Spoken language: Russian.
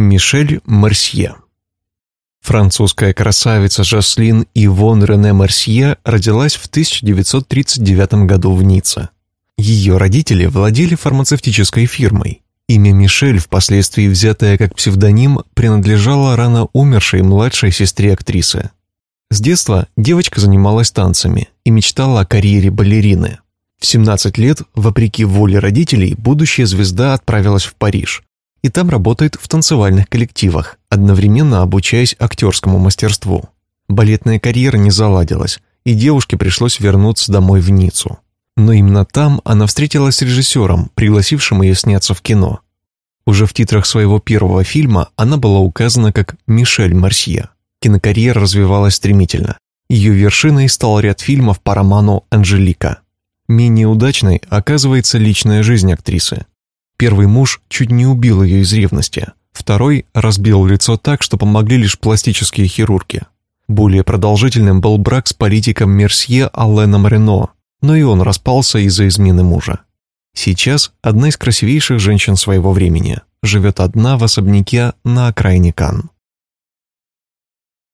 Мишель Марсье Французская красавица Жаслин Ивон Рене Марсье родилась в 1939 году в Ницце. Ее родители владели фармацевтической фирмой. Имя Мишель, впоследствии взятое как псевдоним, принадлежало рано умершей младшей сестре актрисы. С детства девочка занималась танцами и мечтала о карьере балерины. В 17 лет, вопреки воле родителей, будущая звезда отправилась в Париж, и там работает в танцевальных коллективах, одновременно обучаясь актерскому мастерству. Балетная карьера не заладилась, и девушке пришлось вернуться домой в Ниццу. Но именно там она встретилась с режиссером, пригласившим ее сняться в кино. Уже в титрах своего первого фильма она была указана как Мишель Марсье. Кинокарьера развивалась стремительно. Ее вершиной стал ряд фильмов по роману «Анжелика». Менее удачной оказывается личная жизнь актрисы. Первый муж чуть не убил ее из ревности, второй разбил лицо так, что помогли лишь пластические хирурги. Более продолжительным был брак с политиком Мерсье Алленом Рено, но и он распался из-за измены мужа. Сейчас одна из красивейших женщин своего времени живет одна в особняке на окраине Кан.